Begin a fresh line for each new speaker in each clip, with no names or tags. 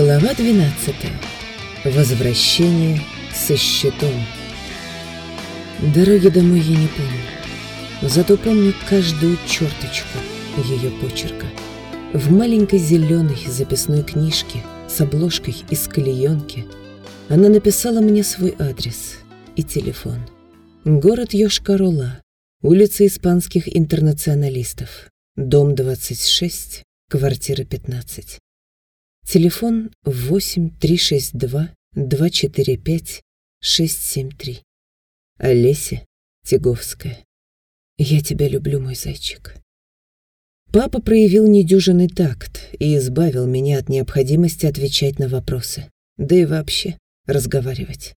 Глава 12. Возвращение со щитом. Дороги домой я не помню. Зато помню каждую черточку ее почерка. В маленькой зеленой записной книжке с обложкой из клеенки она написала мне свой адрес и телефон. Город Йошкар-Ола, улица испанских интернационалистов, дом 26, квартира 15. Телефон 8-362-245-673. Олеся Тяговская. Я тебя люблю, мой зайчик. Папа проявил недюжинный такт и избавил меня от необходимости отвечать на вопросы, да и вообще разговаривать.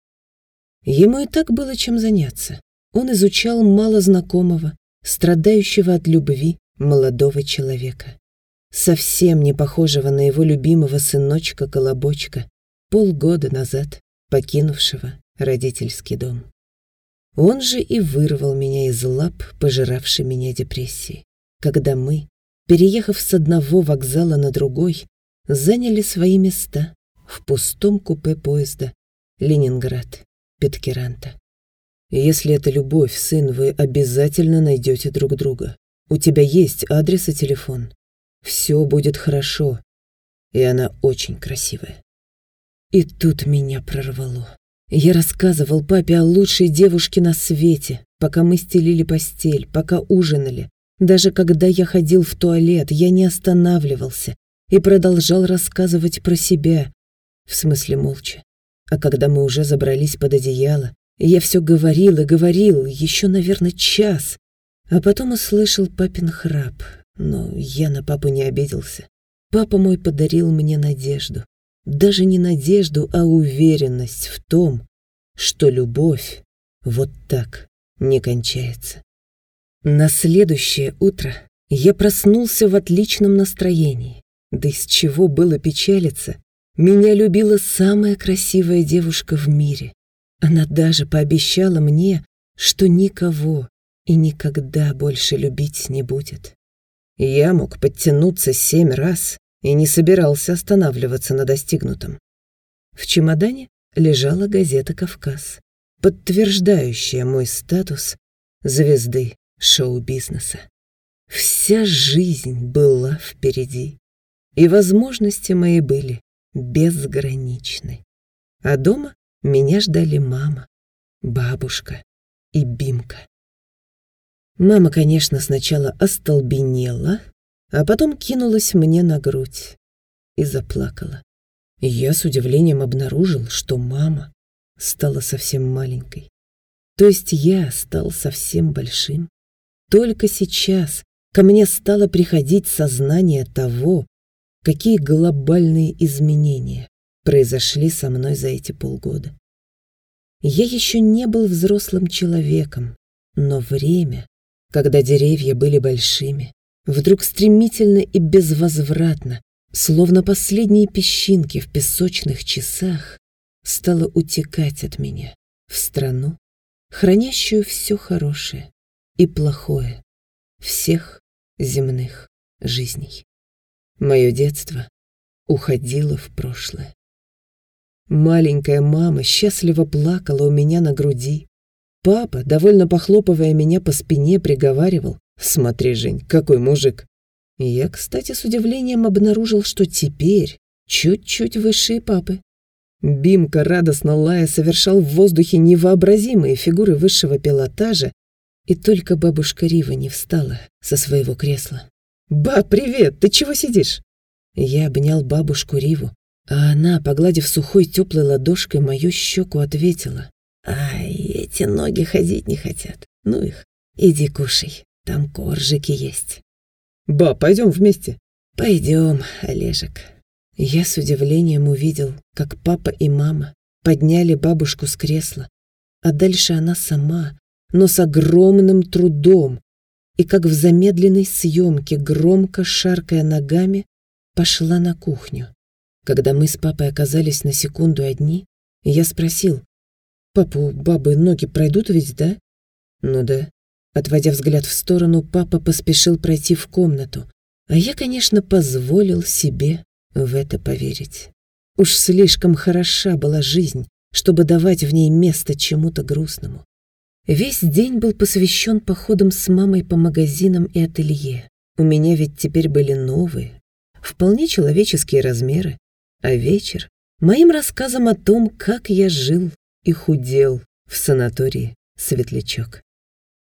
Ему и так было чем заняться. Он изучал малознакомого, страдающего от любви молодого человека совсем не похожего на его любимого сыночка Колобочка, полгода назад покинувшего родительский дом. Он же и вырвал меня из лап, пожиравшей меня депрессии, когда мы, переехав с одного вокзала на другой, заняли свои места в пустом купе поезда Ленинград, Петкеранта. Если это любовь, сын, вы обязательно найдете друг друга. У тебя есть адрес и телефон. Все будет хорошо. И она очень красивая. И тут меня прорвало. Я рассказывал папе о лучшей девушке на свете, пока мы стелили постель, пока ужинали. Даже когда я ходил в туалет, я не останавливался и продолжал рассказывать про себя, в смысле молча. А когда мы уже забрались под одеяло, я все говорил и говорил, еще, наверное, час, а потом услышал папин храп, но я на папу не обиделся. Папа мой подарил мне надежду. Даже не надежду, а уверенность в том, что любовь вот так не кончается. На следующее утро я проснулся в отличном настроении. Да из чего было печалиться? Меня любила самая красивая девушка в мире. Она даже пообещала мне, что никого и никогда больше любить не будет. Я мог подтянуться семь раз и не собирался останавливаться на достигнутом. В чемодане лежала газета «Кавказ», подтверждающая мой статус звезды шоу-бизнеса. Вся жизнь была впереди, и возможности мои были безграничны. А дома меня ждали мама, бабушка и Бимка. Мама, конечно, сначала остолбенела, а потом кинулась мне на грудь и заплакала. Я с удивлением обнаружил, что мама стала совсем маленькой. То есть я стал совсем большим. Только сейчас ко мне стало приходить сознание того, какие глобальные изменения произошли со мной за эти полгода. Я еще не был взрослым человеком, но время когда деревья были большими, вдруг стремительно и безвозвратно, словно последние песчинки в песочных часах, стало утекать от меня в страну, хранящую все хорошее и плохое всех земных жизней. Мое детство уходило в прошлое. Маленькая мама счастливо плакала у меня на груди, Папа, довольно похлопывая меня по спине, приговаривал «Смотри, Жень, какой мужик!» Я, кстати, с удивлением обнаружил, что теперь чуть-чуть выше папы. Бимка, радостно лая, совершал в воздухе невообразимые фигуры высшего пилотажа, и только бабушка Рива не встала со своего кресла. «Ба, привет! Ты чего сидишь?» Я обнял бабушку Риву, а она, погладив сухой теплой ладошкой мою щеку, ответила. Ай, эти ноги ходить не хотят. Ну их, иди кушай, там коржики есть. Ба, пойдем вместе. Пойдем, Олежек. Я с удивлением увидел, как папа и мама подняли бабушку с кресла, а дальше она сама, но с огромным трудом, и как в замедленной съемке, громко шаркая ногами, пошла на кухню. Когда мы с папой оказались на секунду одни, я спросил, Папу бабы ноги пройдут ведь, да? Ну да. Отводя взгляд в сторону, папа поспешил пройти в комнату, а я, конечно, позволил себе в это поверить. Уж слишком хороша была жизнь, чтобы давать в ней место чему-то грустному. Весь день был посвящен походам с мамой по магазинам и ателье. У меня ведь теперь были новые, вполне человеческие размеры, а вечер — моим рассказом о том, как я жил и худел в санатории «Светлячок».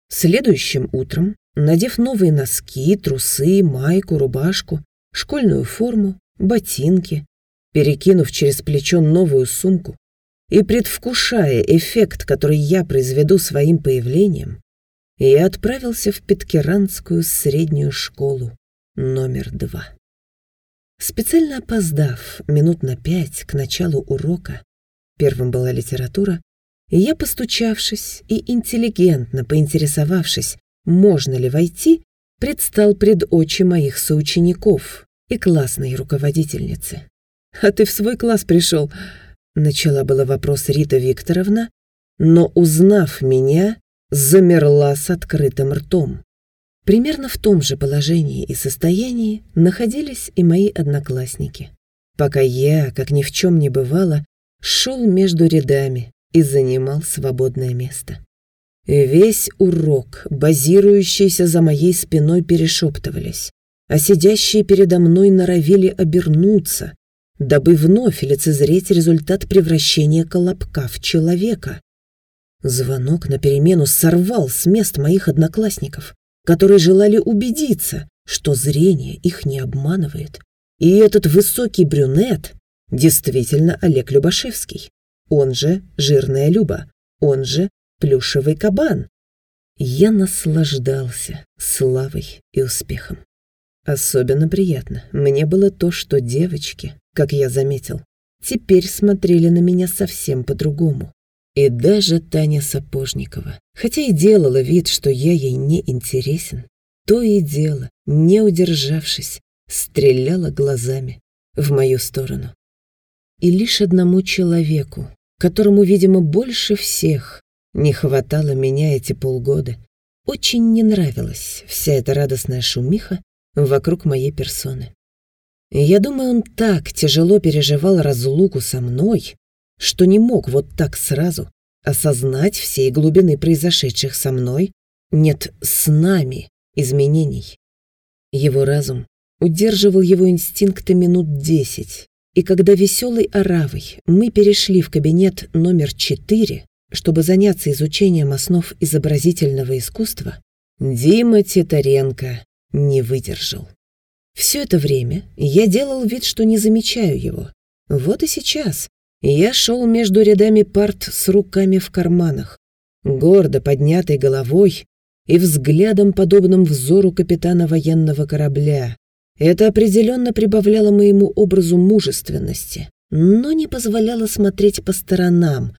Следующим утром, надев новые носки, трусы, майку, рубашку, школьную форму, ботинки, перекинув через плечо новую сумку и предвкушая эффект, который я произведу своим появлением, я отправился в Питкеранскую среднюю школу номер два. Специально опоздав минут на пять к началу урока, первым была литература, и я, постучавшись и интеллигентно поинтересовавшись, можно ли войти, предстал пред очи моих соучеников и классной руководительницы. «А ты в свой класс пришел?» Начала было вопрос Рита Викторовна, но, узнав меня, замерла с открытым ртом. Примерно в том же положении и состоянии находились и мои одноклассники. Пока я, как ни в чем не бывало, шел между рядами и занимал свободное место. Весь урок, базирующийся за моей спиной, перешептывались, а сидящие передо мной норовили обернуться, дабы вновь лицезреть результат превращения колобка в человека. Звонок на перемену сорвал с мест моих одноклассников, которые желали убедиться, что зрение их не обманывает. И этот высокий брюнет действительно Олег Любашевский, он же Жирная Люба, он же Плюшевый кабан. Я наслаждался славой и успехом. Особенно приятно мне было то, что девочки, как я заметил, теперь смотрели на меня совсем по-другому. И даже Таня Сапожникова, хотя и делала вид, что я ей не интересен, то и дело, не удержавшись, стреляла глазами в мою сторону. И лишь одному человеку, которому, видимо, больше всех не хватало меня эти полгода, очень не нравилась вся эта радостная шумиха вокруг моей персоны. Я думаю, он так тяжело переживал разлуку со мной, что не мог вот так сразу осознать всей глубины произошедших со мной, нет, с нами изменений. Его разум удерживал его инстинкты минут десять, и когда веселой оравой мы перешли в кабинет номер четыре, чтобы заняться изучением основ изобразительного искусства, Дима Титаренко не выдержал. Все это время я делал вид, что не замечаю его. Вот и сейчас я шел между рядами парт с руками в карманах, гордо поднятой головой и взглядом, подобным взору капитана военного корабля. Это определенно прибавляло моему образу мужественности, но не позволяло смотреть по сторонам,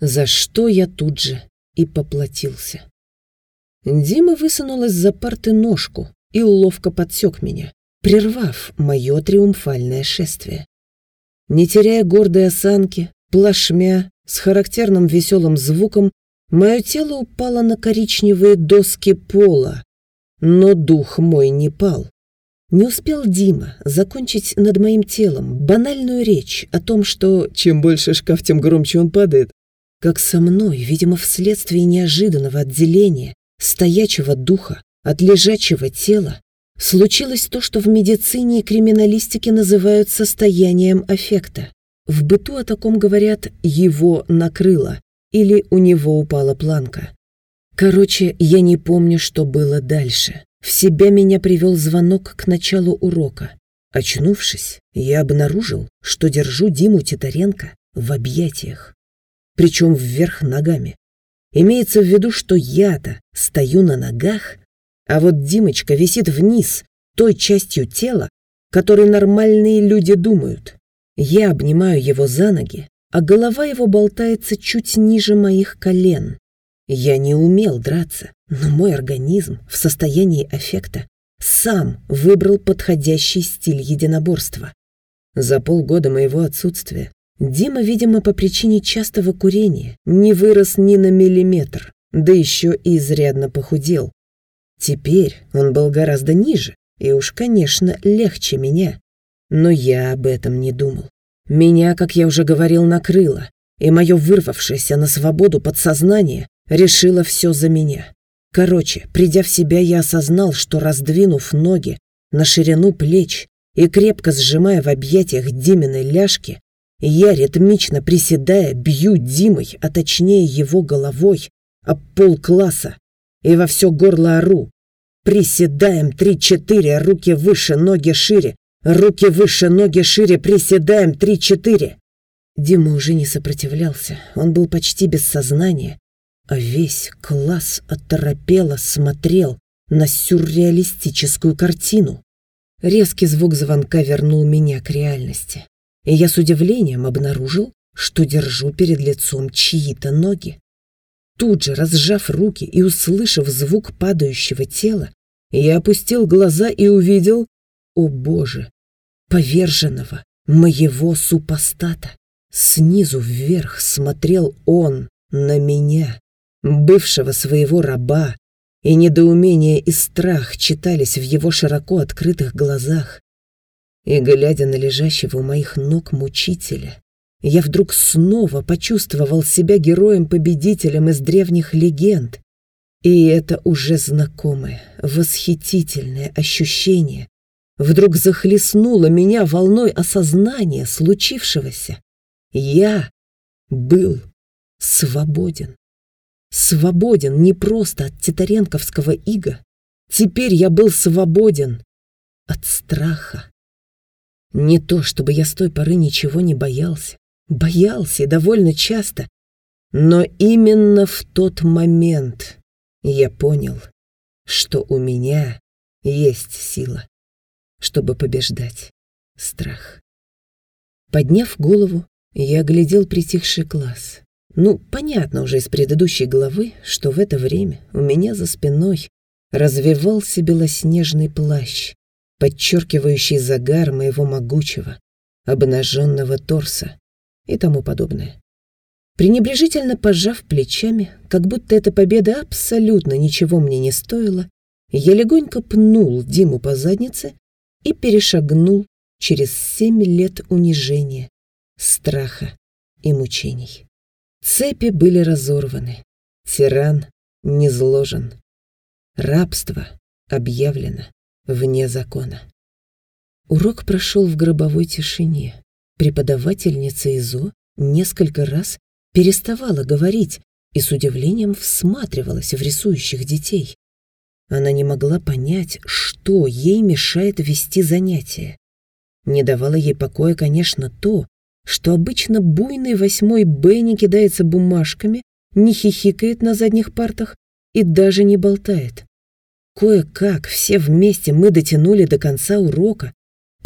за что я тут же и поплатился. Дима высунул из-за парты ножку и ловко подсек меня прервав мое триумфальное шествие. Не теряя гордой осанки, плашмя, с характерным веселым звуком, мое тело упало на коричневые доски пола, но дух мой не пал. Не успел Дима закончить над моим телом банальную речь о том, что чем больше шкаф, тем громче он падает, как со мной, видимо, вследствие неожиданного отделения стоячего духа от лежачего тела, случилось то, что в медицине и криминалистике называют состоянием аффекта. В быту о таком говорят «его накрыло» или «у него упала планка». Короче, я не помню, что было дальше. В себя меня привел звонок к началу урока. Очнувшись, я обнаружил, что держу Диму Титаренко в объятиях. Причем вверх ногами. Имеется в виду, что я-то стою на ногах, а вот Димочка висит вниз, той частью тела, которой нормальные люди думают. Я обнимаю его за ноги, а голова его болтается чуть ниже моих колен. Я не умел драться, но мой организм в состоянии аффекта сам выбрал подходящий стиль единоборства. За полгода моего отсутствия Дима, видимо, по причине частого курения, не вырос ни на миллиметр, да еще и изрядно похудел. Теперь он был гораздо ниже и уж, конечно, легче меня. Но я об этом не думал. Меня, как я уже говорил, накрыло, и мое вырвавшееся на свободу подсознание решило все за меня. Короче, придя в себя, я осознал, что, раздвинув ноги на ширину плеч и крепко сжимая в объятиях Диминой ляжки, я, ритмично приседая, бью Димой, а точнее его головой, об пол класса и во все горло ору. Приседаем три-четыре, руки выше, ноги шире, руки выше, ноги шире, приседаем три-четыре. Дима уже не сопротивлялся, он был почти без сознания, а весь класс оторопело смотрел на сюрреалистическую картину. Резкий звук звонка вернул меня к реальности, и я с удивлением обнаружил, что держу перед лицом чьи-то ноги. Тут же, разжав руки и услышав звук падающего тела, я опустил глаза и увидел, о боже, поверженного моего супостата. Снизу вверх смотрел он на меня, бывшего своего раба, и недоумение и страх читались в его широко открытых глазах. И, глядя на лежащего у моих ног мучителя, я вдруг снова почувствовал себя героем-победителем из древних легенд. И это уже знакомое, восхитительное ощущение вдруг захлестнуло меня волной осознания случившегося. Я был свободен. Свободен не просто от титаренковского ига. Теперь я был свободен от страха. Не то, чтобы я с той поры ничего не боялся. Боялся и довольно часто. Но именно в тот момент я понял, что у меня есть сила, чтобы побеждать страх. Подняв голову, я оглядел притихший класс. Ну, понятно уже из предыдущей главы, что в это время у меня за спиной развивался белоснежный плащ, подчеркивающий загар моего могучего, обнаженного торса и тому подобное. Пренебрежительно пожав плечами, как будто эта победа абсолютно ничего мне не стоила, я легонько пнул Диму по заднице и перешагнул через семь лет унижения, страха и мучений. Цепи были разорваны, тиран низложен, рабство объявлено вне закона. Урок прошел в гробовой тишине. Преподавательница ИЗО несколько раз переставала говорить и с удивлением всматривалась в рисующих детей. Она не могла понять, что ей мешает вести занятия. Не давало ей покоя, конечно, то, что обычно буйный восьмой Б не кидается бумажками, не хихикает на задних партах и даже не болтает. Кое-как все вместе мы дотянули до конца урока,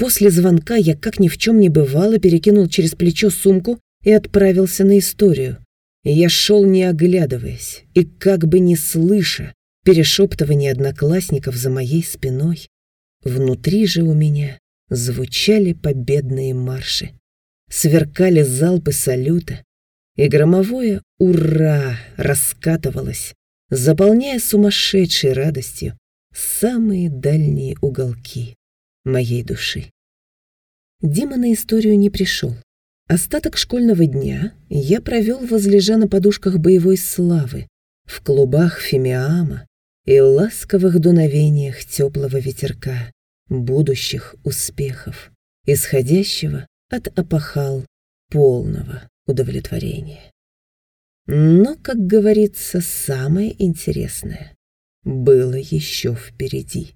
После звонка я, как ни в чем не бывало, перекинул через плечо сумку и отправился на историю. Я шел не оглядываясь и как бы не слыша перешептывания одноклассников за моей спиной. Внутри же у меня звучали победные марши, сверкали залпы салюта, и громовое «Ура!» раскатывалось, заполняя сумасшедшей радостью самые дальние уголки моей души. Дима на историю не пришел. Остаток школьного дня я провел возлежа на подушках боевой славы, в клубах фимиама и ласковых дуновениях теплого ветерка, будущих успехов, исходящего от опахал полного удовлетворения. Но, как говорится, самое интересное было еще впереди.